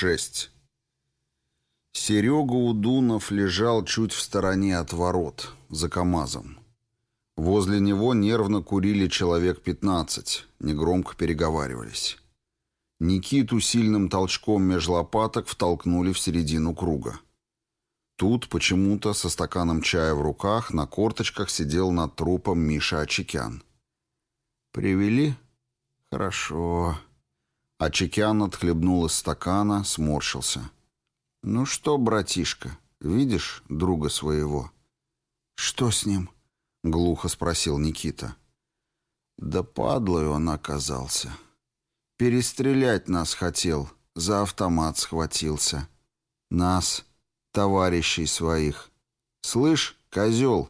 6. Серега Удунов лежал чуть в стороне от ворот, за КамАЗом. Возле него нервно курили человек 15, негромко переговаривались. Никиту сильным толчком меж лопаток втолкнули в середину круга. Тут почему-то со стаканом чая в руках на корточках сидел над трупом Миша Очекян. «Привели? Хорошо». Очекян отхлебнул из стакана, сморщился. «Ну что, братишка, видишь друга своего?» «Что с ним?» — глухо спросил Никита. «Да падлой он оказался. Перестрелять нас хотел, за автомат схватился. Нас, товарищей своих. Слышь, козел!»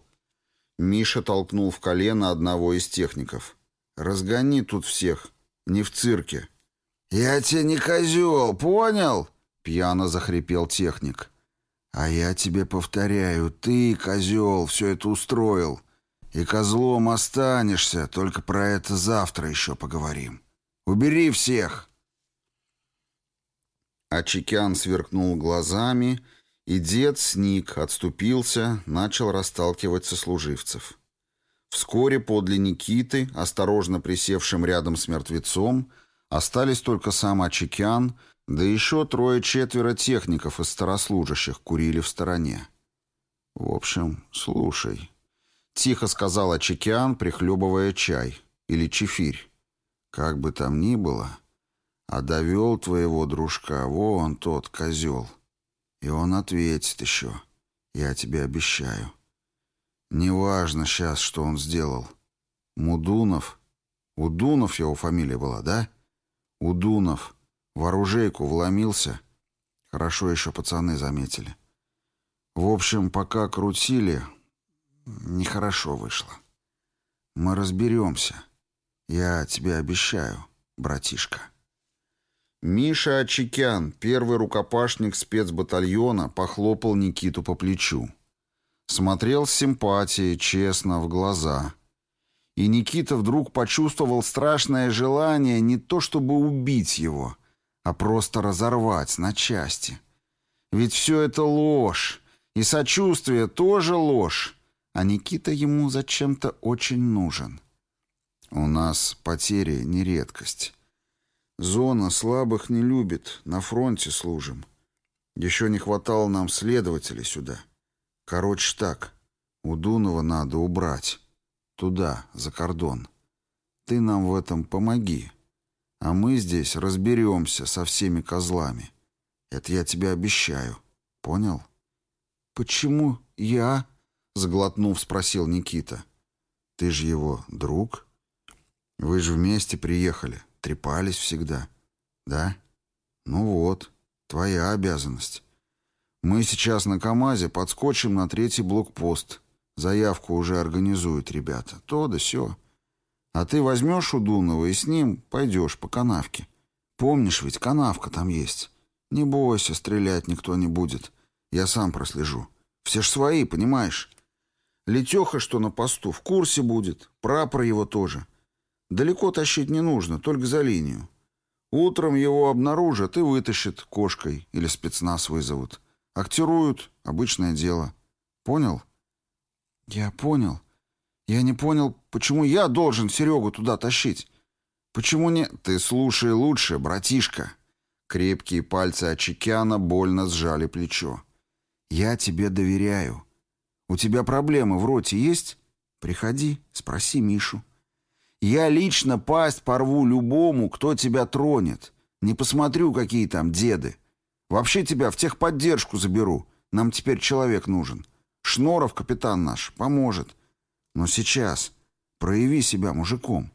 Миша толкнул в колено одного из техников. «Разгони тут всех, не в цирке». «Я тебе не козел, понял?» — пьяно захрипел техник. «А я тебе повторяю, ты, козел, все это устроил. И козлом останешься, только про это завтра еще поговорим. Убери всех!» Ачикян сверкнул глазами, и дед сник, отступился, начал расталкивать сослуживцев. Вскоре подле Никиты, осторожно присевшим рядом с мертвецом, Остались только сам Ачикян, да еще трое-четверо техников из старослужащих курили в стороне. «В общем, слушай», — тихо сказал Ачикян, прихлебывая чай или чефирь. «Как бы там ни было, а довел твоего дружка, вон тот козел. И он ответит еще, я тебе обещаю. Неважно сейчас, что он сделал. Мудунов, Удунов его фамилия была, да?» Удунов в оружейку вломился. Хорошо еще пацаны заметили. В общем, пока крутили, нехорошо вышло. Мы разберемся. Я тебе обещаю, братишка. Миша Очекян, первый рукопашник спецбатальона, похлопал Никиту по плечу. Смотрел с симпатией, честно, в глаза. И Никита вдруг почувствовал страшное желание не то чтобы убить его, а просто разорвать на части. Ведь все это ложь, и сочувствие тоже ложь, а Никита ему зачем-то очень нужен. У нас потери не редкость. Зона слабых не любит, на фронте служим. Еще не хватало нам следователей сюда. Короче так, у Дунова надо убрать. Туда, за кордон. Ты нам в этом помоги. А мы здесь разберемся со всеми козлами. Это я тебе обещаю. Понял? Почему я? Сглотнув, спросил Никита. Ты же его друг. Вы же вместе приехали. Трепались всегда. Да? Ну вот, твоя обязанность. Мы сейчас на КамАЗе подскочим на третий блокпост. Заявку уже организуют ребята. То да сё. А ты возьмешь у Дунова и с ним пойдешь по канавке. Помнишь ведь, канавка там есть. Не бойся, стрелять никто не будет. Я сам прослежу. Все ж свои, понимаешь? Летеха, что на посту, в курсе будет. Прапор его тоже. Далеко тащить не нужно, только за линию. Утром его обнаружат и вытащат кошкой или спецназ вызовут. Актируют, обычное дело. Понял? «Я понял. Я не понял, почему я должен Серегу туда тащить. Почему не...» «Ты слушай лучше, братишка». Крепкие пальцы Ачикяна больно сжали плечо. «Я тебе доверяю. У тебя проблемы в роте есть? Приходи, спроси Мишу. Я лично пасть порву любому, кто тебя тронет. Не посмотрю, какие там деды. Вообще тебя в техподдержку заберу. Нам теперь человек нужен. Шноров, капитан наш, поможет. Но сейчас прояви себя мужиком.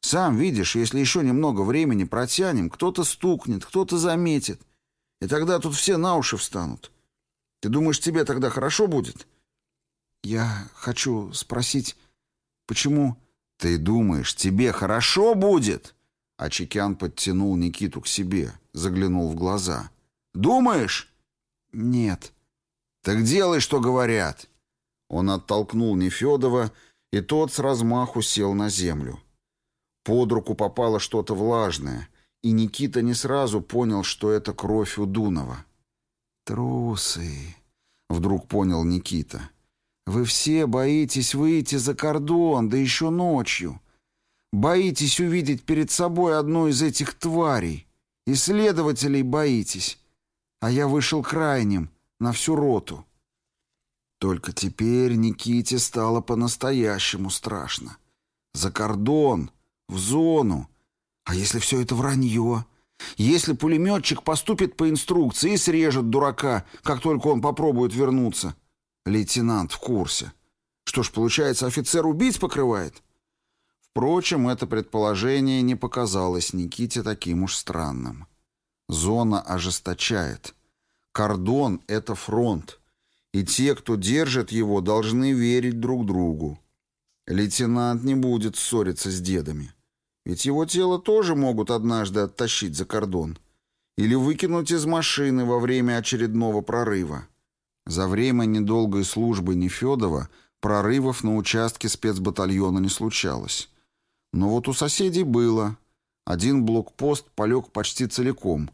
Сам видишь, если еще немного времени протянем, кто-то стукнет, кто-то заметит. И тогда тут все на уши встанут. Ты думаешь, тебе тогда хорошо будет? Я хочу спросить, почему... Ты думаешь, тебе хорошо будет? А Чекян подтянул Никиту к себе, заглянул в глаза. Думаешь? Нет. «Так делай, что говорят!» Он оттолкнул Нефедова, и тот с размаху сел на землю. Под руку попало что-то влажное, И Никита не сразу понял, что это кровь у Дунова. «Трусы», — вдруг понял Никита. «Вы все боитесь выйти за кордон, да еще ночью. Боитесь увидеть перед собой одну из этих тварей. Исследователей боитесь. А я вышел крайним, на всю роту». Только теперь Никите стало по-настоящему страшно. За кордон, в зону. А если все это вранье? Если пулеметчик поступит по инструкции и срежет дурака, как только он попробует вернуться? Лейтенант в курсе. Что ж, получается, офицер убийц покрывает? Впрочем, это предположение не показалось Никите таким уж странным. Зона ожесточает. Кордон — это фронт. И те, кто держит его, должны верить друг другу. Лейтенант не будет ссориться с дедами. Ведь его тело тоже могут однажды оттащить за кордон. Или выкинуть из машины во время очередного прорыва. За время недолгой службы Нефедова прорывов на участке спецбатальона не случалось. Но вот у соседей было. Один блокпост полег почти целиком,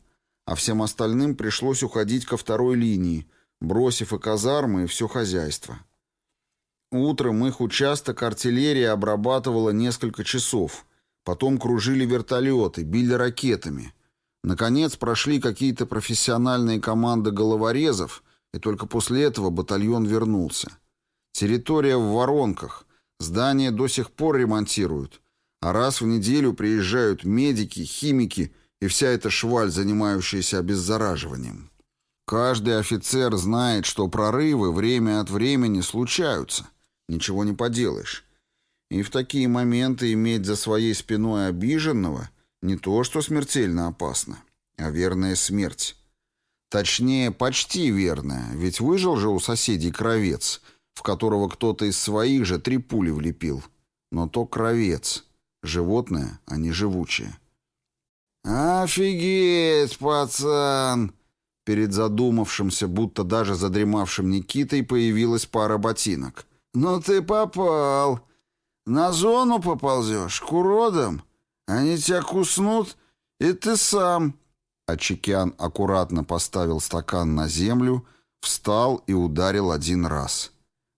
а всем остальным пришлось уходить ко второй линии, бросив и казармы, и все хозяйство. Утром их участок артиллерия обрабатывала несколько часов – Потом кружили вертолеты, били ракетами. Наконец прошли какие-то профессиональные команды головорезов, и только после этого батальон вернулся. Территория в воронках. Здание до сих пор ремонтируют. А раз в неделю приезжают медики, химики и вся эта шваль, занимающаяся обеззараживанием. Каждый офицер знает, что прорывы время от времени случаются. Ничего не поделаешь. И в такие моменты иметь за своей спиной обиженного не то что смертельно опасно, а верная смерть. Точнее, почти верная, ведь выжил же у соседей кровец, в которого кто-то из своих же три пули влепил. Но то кровец. Животное, а не живучее. «Офигеть, пацан!» Перед задумавшимся, будто даже задремавшим Никитой появилась пара ботинок. «Ну ты попал! На зону поползешь, к уродам. Они тебя куснут, и ты сам». Ачикян аккуратно поставил стакан на землю, встал и ударил один раз.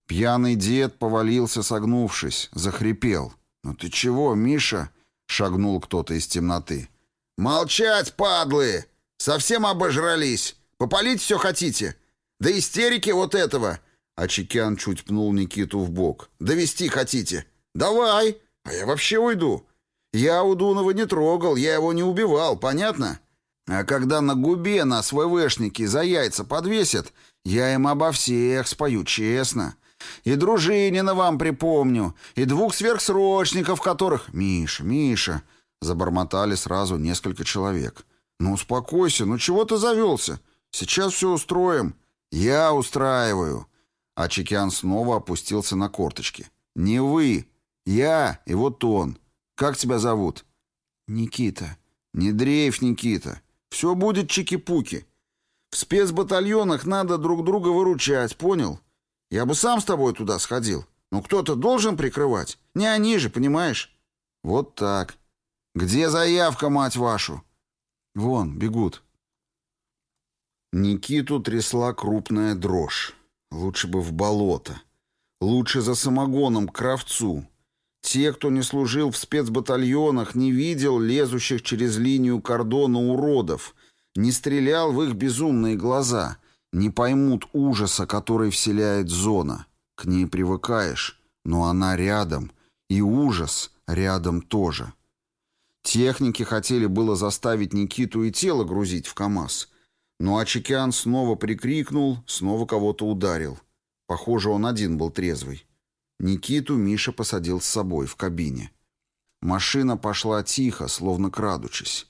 Пьяный дед повалился, согнувшись, захрипел. «Ну ты чего, Миша?» — шагнул кто-то из темноты. «Молчать, падлы! Совсем обожрались! Попалить все хотите? Да истерики вот этого!» Ачикян чуть пнул Никиту в бок. «Довести хотите? «Давай, а я вообще уйду. Я Удунова не трогал, я его не убивал, понятно? А когда на губе нас ВВшники за яйца подвесят, я им обо всех спою честно. И Дружинина вам припомню, и двух сверхсрочников, которых... Миша, Миша, забормотали сразу несколько человек. Ну, успокойся, ну чего ты завелся? Сейчас все устроим. Я устраиваю. А Чекян снова опустился на корточки. Не вы, «Я и вот он. Как тебя зовут?» «Никита». «Не дрейф, Никита. Все будет чики-пуки. В спецбатальонах надо друг друга выручать, понял? Я бы сам с тобой туда сходил. Но кто-то должен прикрывать. Не они же, понимаешь?» «Вот так. Где заявка, мать вашу?» «Вон, бегут». Никиту трясла крупная дрожь. Лучше бы в болото. Лучше за самогоном к кравцу. Те, кто не служил в спецбатальонах, не видел лезущих через линию кордона уродов, не стрелял в их безумные глаза, не поймут ужаса, который вселяет зона. К ней привыкаешь, но она рядом, и ужас рядом тоже. Техники хотели было заставить Никиту и тело грузить в КАМАЗ, но Ачекян снова прикрикнул, снова кого-то ударил. Похоже, он один был трезвый. Никиту Миша посадил с собой в кабине. Машина пошла тихо, словно крадучись.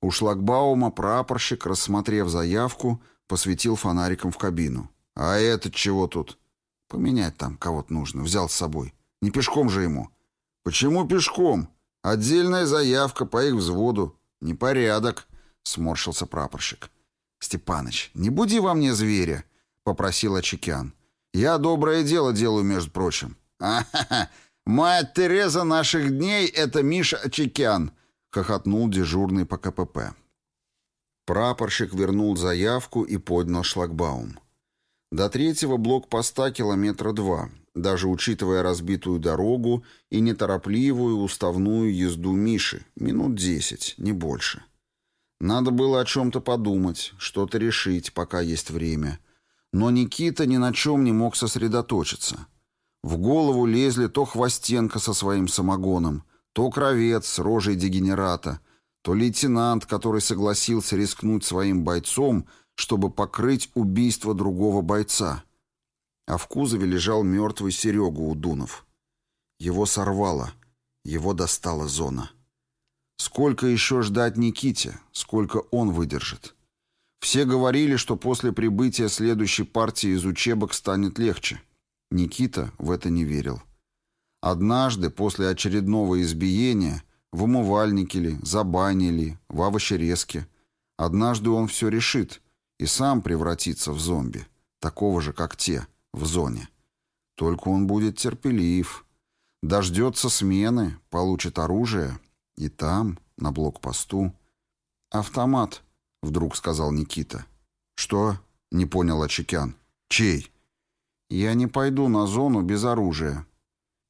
У шлагбаума прапорщик, рассмотрев заявку, посветил фонариком в кабину. «А этот чего тут?» «Поменять там кого-то нужно. Взял с собой. Не пешком же ему». «Почему пешком? Отдельная заявка по их взводу. Непорядок», — сморщился прапорщик. «Степаныч, не буди во мне зверя», — попросил Очекян. «Я доброе дело делаю, между прочим. «А-ха-ха! Мать Тереза наших дней — это Миша Чекян!» — хохотнул дежурный по КПП. Прапорщик вернул заявку и поднял шлагбаум. До третьего блокпоста километра два, даже учитывая разбитую дорогу и неторопливую уставную езду Миши, минут десять, не больше. Надо было о чем-то подумать, что-то решить, пока есть время. Но Никита ни на чем не мог сосредоточиться. В голову лезли то Хвостенко со своим самогоном, то Кровец с рожей дегенерата, то лейтенант, который согласился рискнуть своим бойцом, чтобы покрыть убийство другого бойца. А в кузове лежал мертвый Серега Удунов. Его сорвало, его достала зона. Сколько еще ждать Никите, сколько он выдержит? Все говорили, что после прибытия следующей партии из учебок станет легче. Никита в это не верил. Однажды, после очередного избиения, в умывальнике ли, забанили, в овощерезке, однажды он все решит и сам превратится в зомби, такого же, как те, в зоне. Только он будет терпелив, дождется смены, получит оружие, и там, на блокпосту... «Автомат», — вдруг сказал Никита. «Что?» — не понял Очекян. «Чей?» «Я не пойду на зону без оружия»,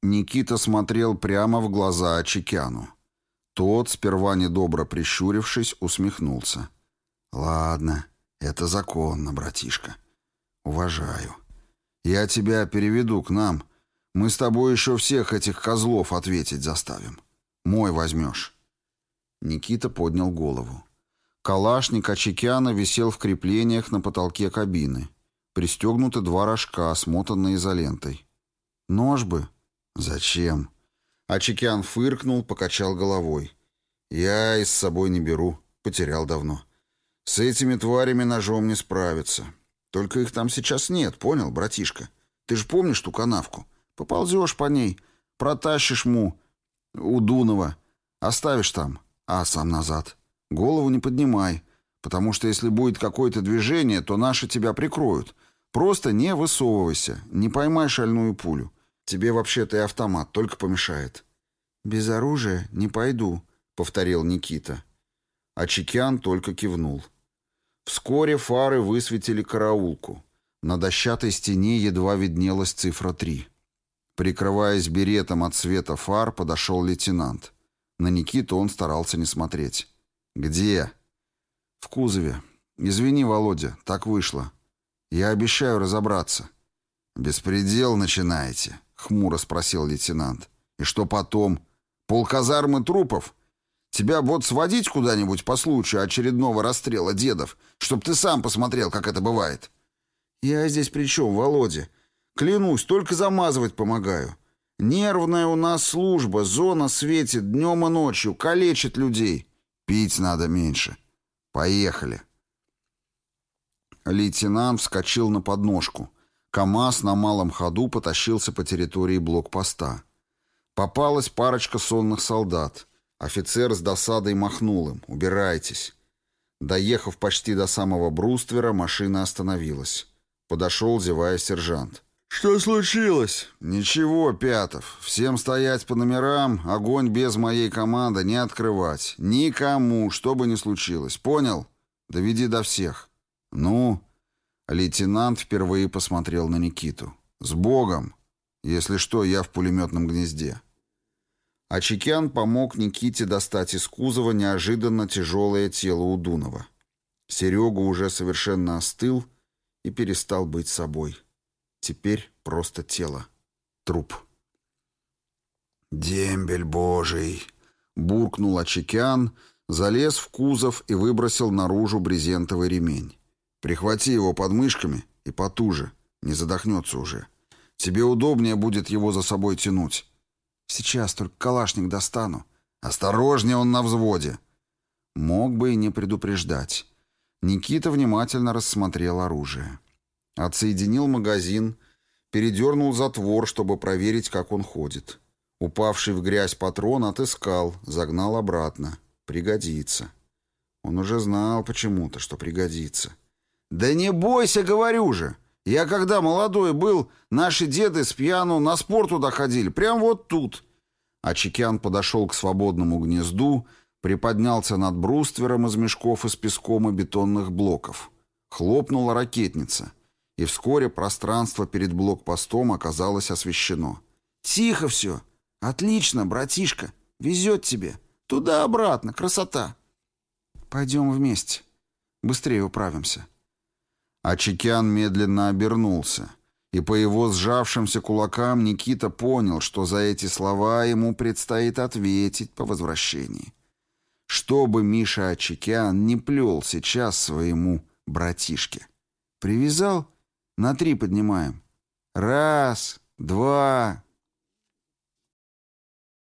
Никита смотрел прямо в глаза Очекяну. Тот, сперва недобро прищурившись, усмехнулся. «Ладно, это законно, братишка. Уважаю. Я тебя переведу к нам. Мы с тобой еще всех этих козлов ответить заставим. Мой возьмешь». Никита поднял голову. Калашник Очекяна висел в креплениях на потолке кабины. Пристегнуты два рожка, смотанные изолентой. «Нож бы», «Зачем?» Ачикян фыркнул, покачал головой. «Я и с собой не беру. Потерял давно. С этими тварями ножом не справиться. Только их там сейчас нет, понял, братишка? Ты же помнишь ту канавку? Поползешь по ней, протащишь му у Дунова, оставишь там, а сам назад. Голову не поднимай, потому что если будет какое-то движение, то наши тебя прикроют. Просто не высовывайся, не поймай шальную пулю. Тебе вообще-то и автомат только помешает». «Без оружия не пойду», — повторил Никита. А Чекян только кивнул. Вскоре фары высветили караулку. На дощатой стене едва виднелась цифра три. Прикрываясь беретом от света фар, подошел лейтенант. На Никиту он старался не смотреть. «Где?» «В кузове. Извини, Володя, так вышло. Я обещаю разобраться». «Беспредел начинаете», хмуро спросил лейтенант. «И что потом? Полказармы трупов? Тебя вот сводить куда-нибудь по случаю очередного расстрела дедов, чтоб ты сам посмотрел, как это бывает?» «Я здесь при чем, Володя? Клянусь, только замазывать помогаю. Нервная у нас служба, зона светит днем и ночью, калечит людей. Пить надо меньше. Поехали». Лейтенант вскочил на подножку. КамАЗ на малом ходу потащился по территории блокпоста. Попалась парочка сонных солдат. Офицер с досадой махнул им «Убирайтесь». Доехав почти до самого бруствера, машина остановилась. Подошел, зевая сержант. «Что случилось?» «Ничего, Пятов. Всем стоять по номерам, огонь без моей команды не открывать. Никому, что бы ни случилось. Понял? Доведи до всех». «Ну?» Лейтенант впервые посмотрел на Никиту. «С Богом! Если что, я в пулеметном гнезде». А Чекян помог Никите достать из кузова неожиданно тяжелое тело Удунова. Серега уже совершенно остыл и перестал быть собой. Теперь просто тело. Труп. «Дембель божий!» — буркнул Очекян, залез в кузов и выбросил наружу брезентовый ремень. Прихвати его подмышками и потуже, не задохнется уже. Тебе удобнее будет его за собой тянуть. Сейчас только калашник достану. Осторожнее он на взводе. Мог бы и не предупреждать. Никита внимательно рассмотрел оружие. Отсоединил магазин, передернул затвор, чтобы проверить, как он ходит. Упавший в грязь патрон отыскал, загнал обратно. Пригодится. Он уже знал почему-то, что пригодится. «Да не бойся, говорю же. Я когда молодой был, наши деды с пьяну на спор туда ходили, прям вот тут». А Чекян подошел к свободному гнезду, Приподнялся над бруствером из мешков из песком и бетонных блоков. Хлопнула ракетница, и вскоре пространство перед блокпостом оказалось освещено. «Тихо все! Отлично, братишка! Везет тебе! Туда-обратно! Красота!» «Пойдем вместе. Быстрее управимся». А Чекян медленно обернулся, и по его сжавшимся кулакам Никита понял, что за эти слова ему предстоит ответить по возвращении. Чтобы Миша Ачекян не плел сейчас своему братишке. Привязал? На три поднимаем. Раз, два,